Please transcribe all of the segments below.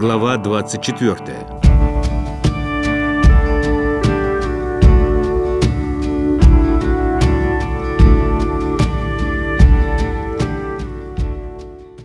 Глава 24.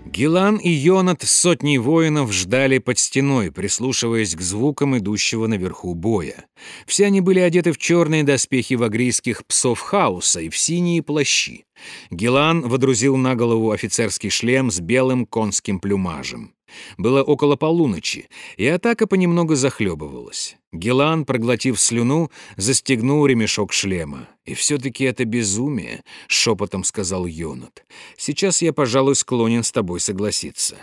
Гилан и Йонат с сотней воинов ждали под стеной, прислушиваясь к звукам идущего наверху боя. Все они были одеты в черные доспехи вагрийских псов хаоса и в синие плащи. Гилан водрузил на голову офицерский шлем с белым конским плюмажем. Было около полуночи, и атака понемногу захлебывалась. Гелан, проглотив слюну, застегнул ремешок шлема. «И все-таки это безумие», — шепотом сказал Йонат. «Сейчас я, пожалуй, склонен с тобой согласиться.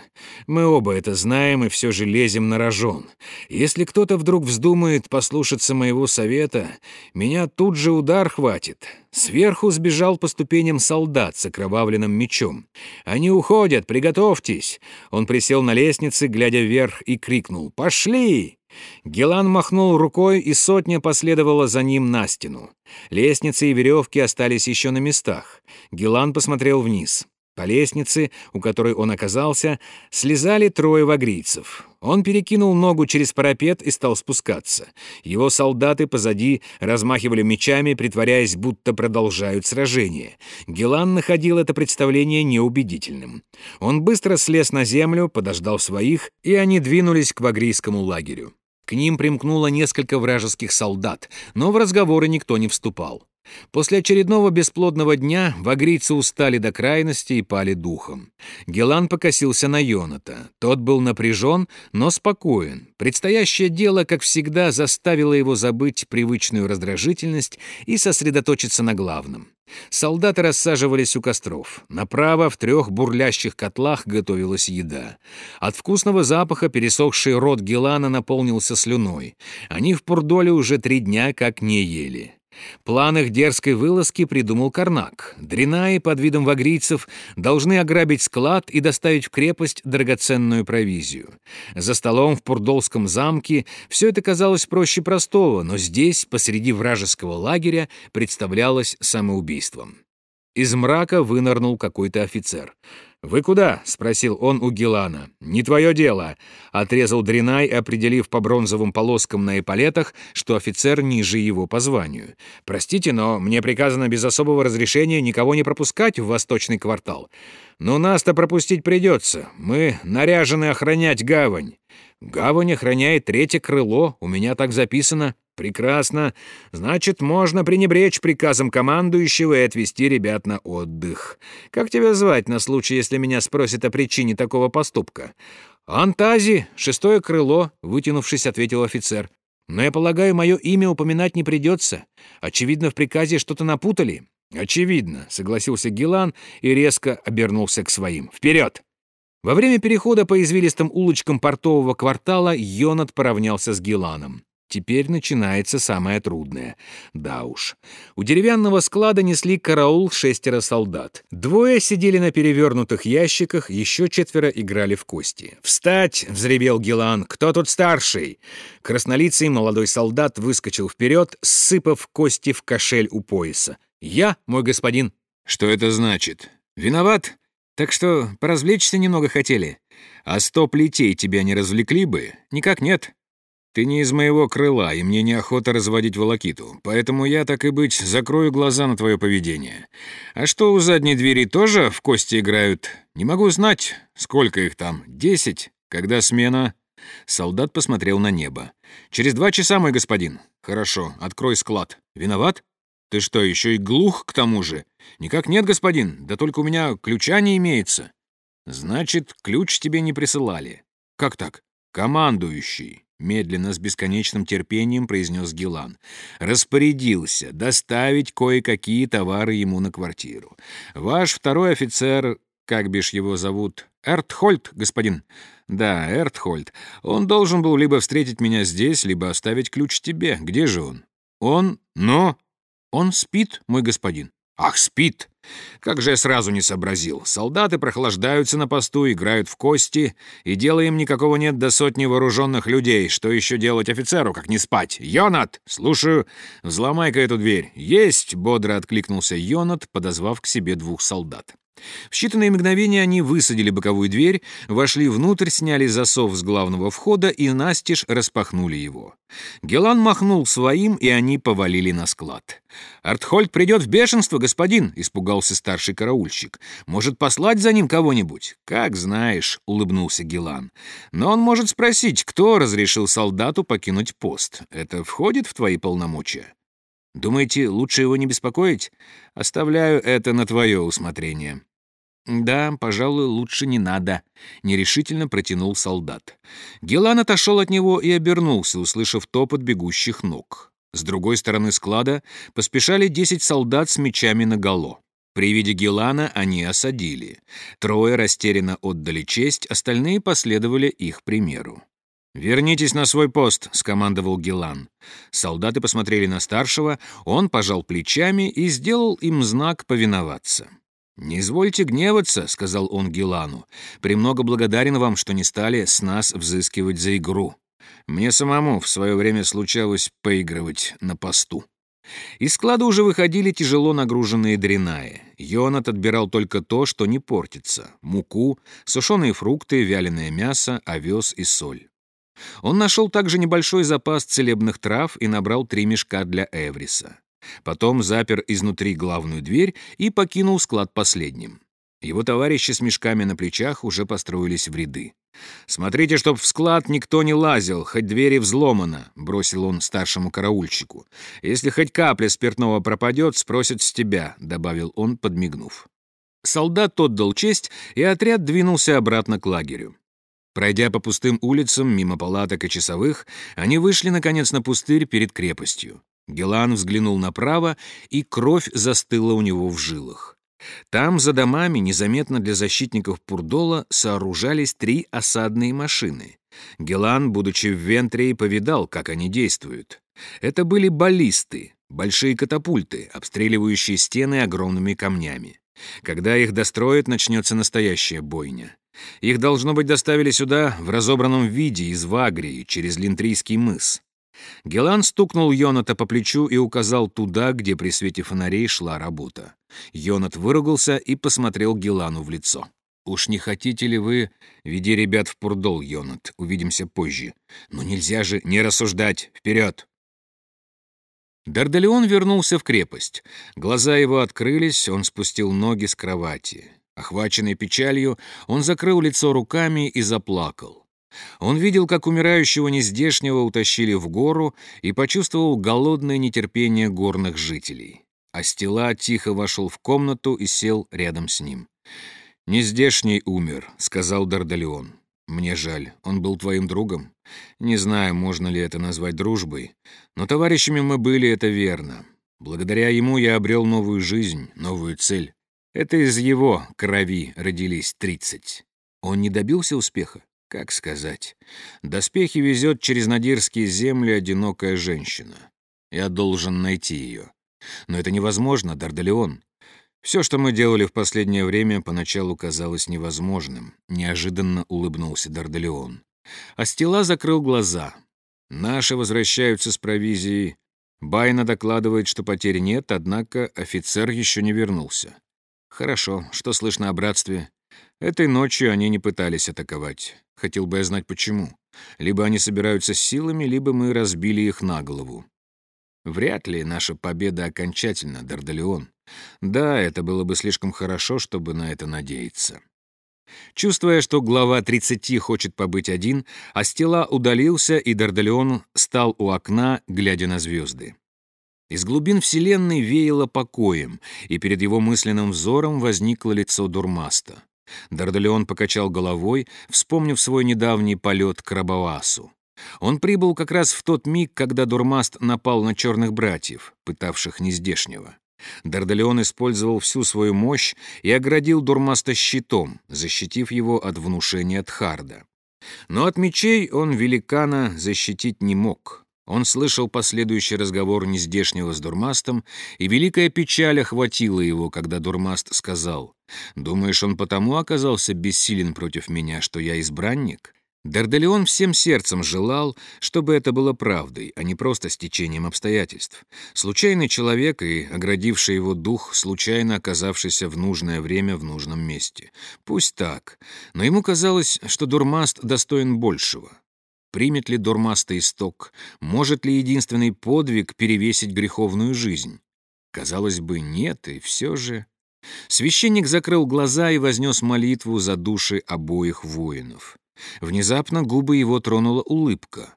Мы оба это знаем и все же лезем на рожон. Если кто-то вдруг вздумает послушаться моего совета, меня тут же удар хватит». Сверху сбежал по ступеням солдат с окровавленным мечом. «Они уходят, приготовьтесь!» Он присел на лестнице, глядя вверх, и крикнул «Пошли!» Гелан махнул рукой, и сотня последовала за ним на стену. Лестницы и веревки остались еще на местах. Гелан посмотрел вниз. По лестнице, у которой он оказался, слезали трое вагрийцев. Он перекинул ногу через парапет и стал спускаться. Его солдаты позади размахивали мечами, притворяясь, будто продолжают сражение. Гелан находил это представление неубедительным. Он быстро слез на землю, подождал своих, и они двинулись к вагрийскому лагерю. К ним примкнуло несколько вражеских солдат, но в разговоры никто не вступал. После очередного бесплодного дня вагрийцы устали до крайности и пали духом. Гелан покосился на Йоната. Тот был напряжен, но спокоен. Предстоящее дело, как всегда, заставило его забыть привычную раздражительность и сосредоточиться на главном. Солдаты рассаживались у костров. Направо в трех бурлящих котлах готовилась еда. От вкусного запаха пересохший рот Гелана наполнился слюной. Они в Пурдоле уже три дня как не ели. План их дерзкой вылазки придумал Карнак. Дренаи под видом вагрийцев должны ограбить склад и доставить в крепость драгоценную провизию. За столом в Пурдолском замке все это казалось проще простого, но здесь, посреди вражеского лагеря, представлялось самоубийством. Из мрака вынырнул какой-то офицер. «Вы куда?» — спросил он у Гелана. «Не твое дело», — отрезал Дринай, определив по бронзовым полоскам на эполетах, что офицер ниже его по званию. «Простите, но мне приказано без особого разрешения никого не пропускать в восточный квартал. Но нас-то пропустить придется. Мы наряжены охранять гавань». «Гавань охраняет третье крыло, у меня так записано». «Прекрасно. Значит, можно пренебречь приказом командующего и отвезти ребят на отдых. Как тебя звать на случай, если меня спросят о причине такого поступка?» «Антази, шестое крыло», — вытянувшись, ответил офицер. «Но я полагаю, мое имя упоминать не придется. Очевидно, в приказе что-то напутали». «Очевидно», — согласился Гилан и резко обернулся к своим. «Вперед!» Во время перехода по извилистым улочкам портового квартала Йонат поравнялся с Гиланом. Теперь начинается самое трудное. Да уж. У деревянного склада несли караул шестеро солдат. Двое сидели на перевернутых ящиках, еще четверо играли в кости. «Встать!» — взревел Гелан. «Кто тут старший?» Краснолицый молодой солдат выскочил вперед, сыпав кости в кошель у пояса. «Я, мой господин». «Что это значит? Виноват? Так что поразвлечься немного хотели. А сто плетей тебя не развлекли бы? Никак нет. Ты не из моего крыла, и мне неохота разводить волокиту, поэтому я, так и быть, закрою глаза на твое поведение. А что у задней двери тоже в кости играют? Не могу знать, сколько их там. Десять? Когда смена?» Солдат посмотрел на небо. «Через два часа, мой господин». «Хорошо, открой склад. Виноват?» «Ты что, еще и глух к тому же?» «Никак нет, господин. Да только у меня ключа не имеется». «Значит, ключ тебе не присылали». «Как так?» «Командующий медленно, с бесконечным терпением произнес Гилан. Распорядился доставить кое-какие товары ему на квартиру. Ваш второй офицер, как бишь его зовут, Эртхольд, господин. Да, Эртхольд. Он должен был либо встретить меня здесь, либо оставить ключ тебе. Где же он? Он? Но? Он спит, мой господин. Ах, спит! Как же я сразу не сообразил. Солдаты прохлаждаются на посту, играют в кости, и дела им никакого нет до сотни вооруженных людей. Что еще делать офицеру, как не спать? Йонат! Слушаю. Взломай-ка эту дверь. Есть! Бодро откликнулся Йонат, подозвав к себе двух солдат. В считанные мгновения они высадили боковую дверь, вошли внутрь, сняли засов с главного входа и настежь распахнули его. Гелан махнул своим, и они повалили на склад. «Артхольд придет в бешенство, господин!» — испугался старший караульщик. «Может, послать за ним кого-нибудь?» «Как знаешь», — улыбнулся Гелан. «Но он может спросить, кто разрешил солдату покинуть пост. Это входит в твои полномочия?» Думаете, лучше его не беспокоить? Оставляю это на твое усмотрение». «Да, пожалуй, лучше не надо», — нерешительно протянул солдат. Гелан отошел от него и обернулся, услышав топот бегущих ног. С другой стороны склада поспешали десять солдат с мечами наголо. При виде Гелана они осадили. Трое растерянно отдали честь, остальные последовали их примеру. «Вернитесь на свой пост», — скомандовал Гелан. Солдаты посмотрели на старшего, он пожал плечами и сделал им знак повиноваться. «Не извольте гневаться», — сказал он Гелану. «Премного благодарен вам, что не стали с нас взыскивать за игру. Мне самому в свое время случалось поигрывать на посту». Из склада уже выходили тяжело нагруженные дренаи. Йонат отбирал только то, что не портится — муку, сушеные фрукты, вяленое мясо, овес и соль. Он нашел также небольшой запас целебных трав и набрал три мешка для Эвриса. Потом запер изнутри главную дверь и покинул склад последним. Его товарищи с мешками на плечах уже построились в ряды. «Смотрите, чтоб в склад никто не лазил, хоть двери взломано», — бросил он старшему караульщику. «Если хоть капля спиртного пропадет, спросят с тебя», — добавил он, подмигнув. Солдат отдал честь, и отряд двинулся обратно к лагерю. Пройдя по пустым улицам, мимо палаток и часовых, они вышли, наконец, на пустырь перед крепостью. Гелан взглянул направо, и кровь застыла у него в жилах. Там, за домами, незаметно для защитников Пурдола, сооружались три осадные машины. Гелан, будучи в Вентрии, повидал, как они действуют. Это были баллисты, большие катапульты, обстреливающие стены огромными камнями. Когда их достроят, начнется настоящая бойня. Их, должно быть, доставили сюда в разобранном виде из Вагрии через Линтрийский мыс. Гелан стукнул Йоната по плечу и указал туда, где при свете фонарей шла работа. Йонат выругался и посмотрел Гелану в лицо. «Уж не хотите ли вы...» «Веди ребят в Пурдол, Йонат. Увидимся позже. Но нельзя же не рассуждать. Вперед!» Дардалеон вернулся в крепость. Глаза его открылись, он спустил ноги с кровати. Охваченный печалью, он закрыл лицо руками и заплакал. Он видел, как умирающего нездешнего утащили в гору и почувствовал голодное нетерпение горных жителей. Астила тихо вошел в комнату и сел рядом с ним. «Нездешний умер», — сказал Дардалеон. «Мне жаль, он был твоим другом. Не знаю, можно ли это назвать дружбой, но товарищами мы были, это верно. Благодаря ему я обрел новую жизнь, новую цель. Это из его крови родились тридцать. Он не добился успеха? Как сказать? Доспехи везет через Надирские земли одинокая женщина. Я должен найти ее. Но это невозможно, Дардалеон. Все, что мы делали в последнее время, поначалу казалось невозможным. Неожиданно улыбнулся Дардалеон. Астила закрыл глаза. Наши возвращаются с провизией. Байна докладывает, что потерь нет, однако офицер еще не вернулся. «Хорошо. Что слышно о братстве?» «Этой ночью они не пытались атаковать. Хотел бы я знать, почему. Либо они собираются с силами, либо мы разбили их на голову. Вряд ли наша победа окончательна, Дардалеон. Да, это было бы слишком хорошо, чтобы на это надеяться». Чувствуя, что глава 30 хочет побыть один, Астила удалился, и Дардалеон стал у окна, глядя на звезды. Из глубин Вселенной веяло покоем, и перед его мысленным взором возникло лицо Дурмаста. Дардалеон покачал головой, вспомнив свой недавний полет к Рабавасу. Он прибыл как раз в тот миг, когда Дурмаст напал на черных братьев, пытавших нездешнего. Дардалеон использовал всю свою мощь и оградил Дурмаста щитом, защитив его от внушения Тхарда. Но от мечей он великана защитить не мог. Он слышал последующий разговор нездешнего с Дурмастом, и великая печаль охватила его, когда Дурмаст сказал, «Думаешь, он потому оказался бессилен против меня, что я избранник? Дарделеон всем сердцем желал, чтобы это было правдой, а не просто стечением обстоятельств. Случайный человек и оградивший его дух, случайно оказавшийся в нужное время в нужном месте. Пусть так, но ему казалось, что Дурмаст достоин большего. Примет ли Дурмаста исток? Может ли единственный подвиг перевесить греховную жизнь? Казалось бы, нет, и все же... Священник закрыл глаза и вознес молитву за души обоих воинов. Внезапно губы его тронула улыбка.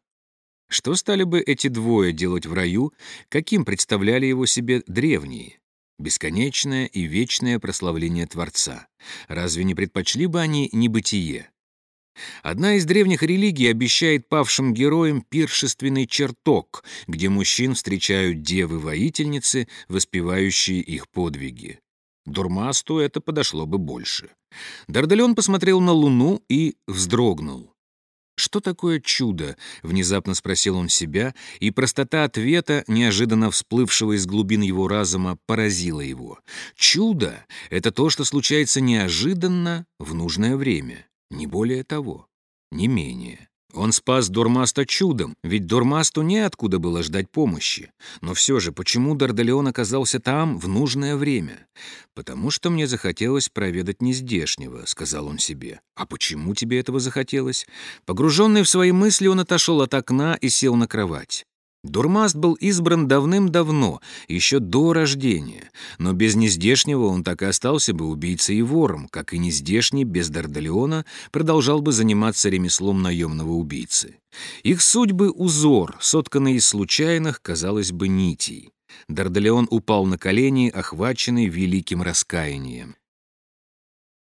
Что стали бы эти двое делать в раю, каким представляли его себе древние? Бесконечное и вечное прославление Творца. Разве не предпочли бы они небытие? Одна из древних религий обещает павшим героям пиршественный чертог, где мужчин встречают девы-воительницы, воспевающие их подвиги. Дурмасту это подошло бы больше. Дардален посмотрел на луну и вздрогнул. «Что такое чудо?» — внезапно спросил он себя, и простота ответа, неожиданно всплывшего из глубин его разума, поразила его. «Чудо — это то, что случается неожиданно в нужное время, не более того, не менее». Он спас Дурмаста чудом, ведь Дурмасту неоткуда было ждать помощи. Но все же, почему Дардалеон оказался там в нужное время? «Потому что мне захотелось проведать нездешнего», — сказал он себе. «А почему тебе этого захотелось?» Погруженный в свои мысли, он отошел от окна и сел на кровать. Дурмаст был избран давным-давно, еще до рождения, но без нездешнего он так и остался бы убийцей и вором, как и нездешний без Дардалеона продолжал бы заниматься ремеслом наемного убийцы. Их судьбы — узор, сотканный из случайных, казалось бы, нитей. Дардалеон упал на колени, охваченный великим раскаянием.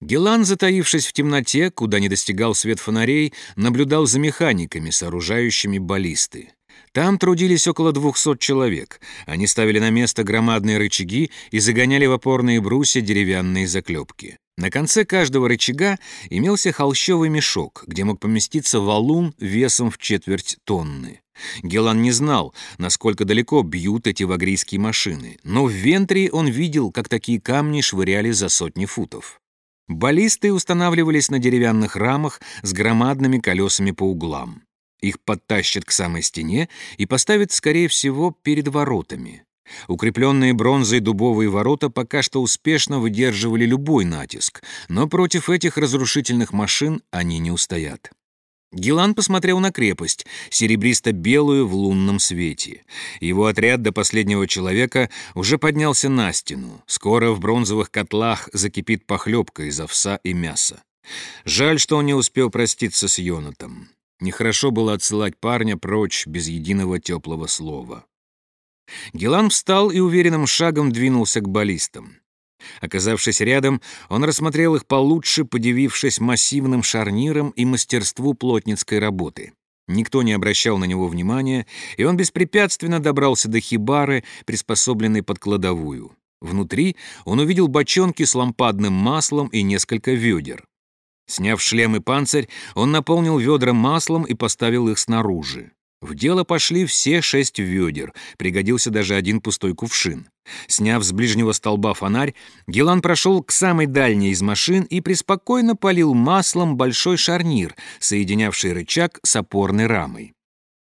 Гелан, затаившись в темноте, куда не достигал свет фонарей, наблюдал за механиками, сооружающими баллисты. Там трудились около двухсот человек. Они ставили на место громадные рычаги и загоняли в опорные брусья деревянные заклепки. На конце каждого рычага имелся холщовый мешок, где мог поместиться валун весом в четверть тонны. Гелан не знал, насколько далеко бьют эти вагрийские машины, но в Вентрии он видел, как такие камни швыряли за сотни футов. Баллисты устанавливались на деревянных рамах с громадными колесами по углам. Их подтащат к самой стене и поставят, скорее всего, перед воротами. Укрепленные бронзой дубовые ворота пока что успешно выдерживали любой натиск, но против этих разрушительных машин они не устоят. Гилан посмотрел на крепость, серебристо-белую в лунном свете. Его отряд до последнего человека уже поднялся на стену. Скоро в бронзовых котлах закипит похлебка из овса и мяса. Жаль, что он не успел проститься с Йонатом. Нехорошо было отсылать парня прочь без единого теплого слова. Гелан встал и уверенным шагом двинулся к баллистам. Оказавшись рядом, он рассмотрел их получше, подивившись массивным шарниром и мастерству плотницкой работы. Никто не обращал на него внимания, и он беспрепятственно добрался до хибары, приспособленной под кладовую. Внутри он увидел бочонки с лампадным маслом и несколько ведер. Сняв шлем и панцирь, он наполнил ведра маслом и поставил их снаружи. В дело пошли все шесть ведер, пригодился даже один пустой кувшин. Сняв с ближнего столба фонарь, Гелан прошел к самой дальней из машин и преспокойно полил маслом большой шарнир, соединявший рычаг с опорной рамой.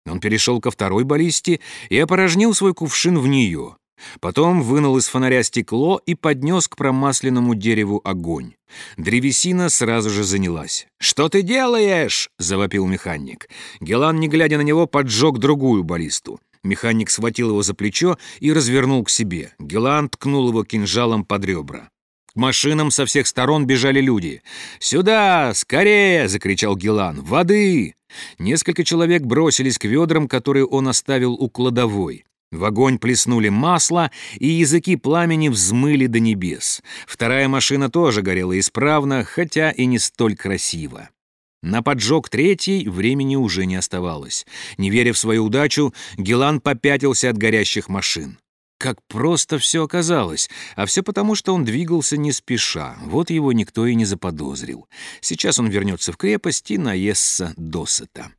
Он перешел ко второй баллисте и опорожнил свой кувшин в нее. Потом вынул из фонаря стекло и поднес к промасленному дереву огонь. Древесина сразу же занялась. «Что ты делаешь?» — завопил механик. Гелан, не глядя на него, поджег другую баллисту. Механик схватил его за плечо и развернул к себе. Гелан ткнул его кинжалом под ребра. К машинам со всех сторон бежали люди. «Сюда! Скорее!» — закричал Гелан. «Воды!» Несколько человек бросились к ведрам, которые он оставил у кладовой. В огонь плеснули масло, и языки пламени взмыли до небес. Вторая машина тоже горела исправно, хотя и не столь красиво. На поджог третьей времени уже не оставалось. Не веря в свою удачу, Гелан попятился от горящих машин. Как просто все оказалось, а все потому, что он двигался не спеша. Вот его никто и не заподозрил. Сейчас он вернется в крепость и наестся досыта.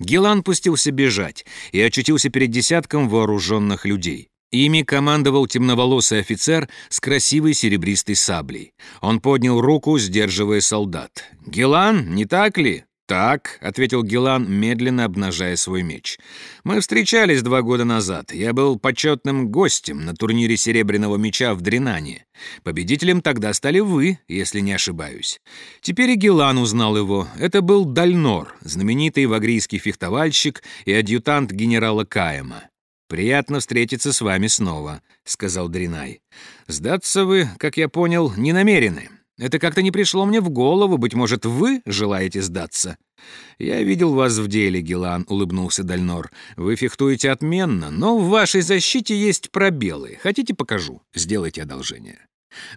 Гелан пустился бежать и очутился перед десятком вооруженных людей. Ими командовал темноволосый офицер с красивой серебристой саблей. Он поднял руку, сдерживая солдат. «Гелан, не так ли?» «Так», — ответил Гелан, медленно обнажая свой меч. «Мы встречались два года назад. Я был почетным гостем на турнире Серебряного меча в Дренане. Победителем тогда стали вы, если не ошибаюсь. Теперь и Гелан узнал его. Это был Дальнор, знаменитый вагрийский фехтовальщик и адъютант генерала Каема. «Приятно встретиться с вами снова», — сказал Дринай. «Сдаться вы, как я понял, не намерены. Это как-то не пришло мне в голову. Быть может, вы желаете сдаться?» «Я видел вас в деле, Гелан», — улыбнулся Дальнор. «Вы фехтуете отменно, но в вашей защите есть пробелы. Хотите, покажу? Сделайте одолжение».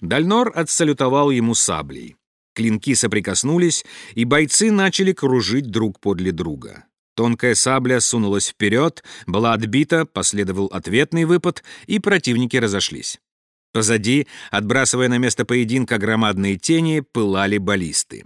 Дальнор отсалютовал ему саблей. Клинки соприкоснулись, и бойцы начали кружить друг подле друга. Тонкая сабля сунулась вперед, была отбита, последовал ответный выпад, и противники разошлись. Позади, отбрасывая на место поединка громадные тени, пылали баллисты.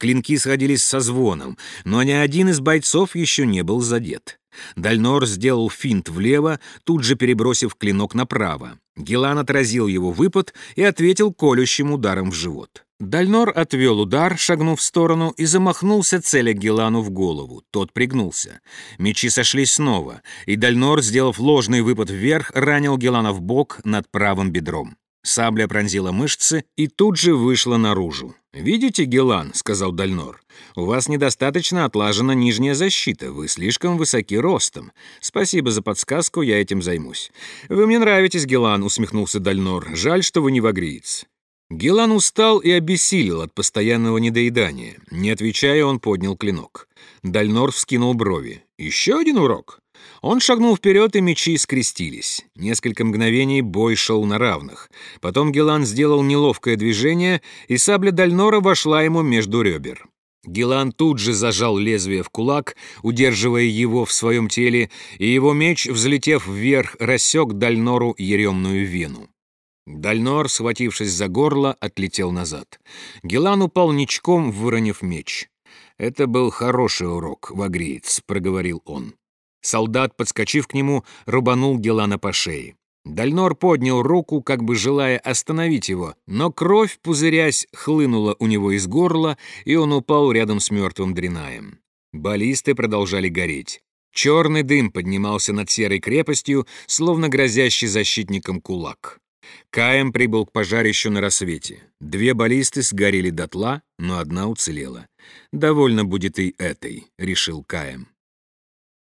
Клинки сходились со звоном, но ни один из бойцов еще не был задет. Дальнор сделал финт влево, тут же перебросив клинок направо. Гелан отразил его выпад и ответил колющим ударом в живот. Дальнор отвел удар, шагнув в сторону, и замахнулся, целя Гелану в голову. Тот пригнулся. Мечи сошлись снова, и Дальнор, сделав ложный выпад вверх, ранил Гелана в бок над правым бедром. Сабля пронзила мышцы и тут же вышла наружу. «Видите, Гелан», — сказал Дальнор, — «у вас недостаточно отлажена нижняя защита, вы слишком высоки ростом. Спасибо за подсказку, я этим займусь». «Вы мне нравитесь, Гелан», — усмехнулся Дальнор. «Жаль, что вы не вагриец». Гелан устал и обессилел от постоянного недоедания. Не отвечая, он поднял клинок. Дальнор вскинул брови. «Еще один урок?» Он шагнул вперед, и мечи скрестились. Несколько мгновений бой шел на равных. Потом Гелан сделал неловкое движение, и сабля Дальнора вошла ему между ребер. Гелан тут же зажал лезвие в кулак, удерживая его в своем теле, и его меч, взлетев вверх, рассек Дальнору еремную вену. Дальнор, схватившись за горло, отлетел назад. Гелан упал ничком, выронив меч. «Это был хороший урок, вагриец», — проговорил он. Солдат, подскочив к нему, рубанул Гелана по шее. Дальнор поднял руку, как бы желая остановить его, но кровь, пузырясь, хлынула у него из горла, и он упал рядом с мертвым Дренаем. Баллисты продолжали гореть. Черный дым поднимался над серой крепостью, словно грозящий защитникам кулак. Каем прибыл к пожарищу на рассвете. Две баллисты сгорели дотла, но одна уцелела. «Довольно будет и этой», — решил Каем.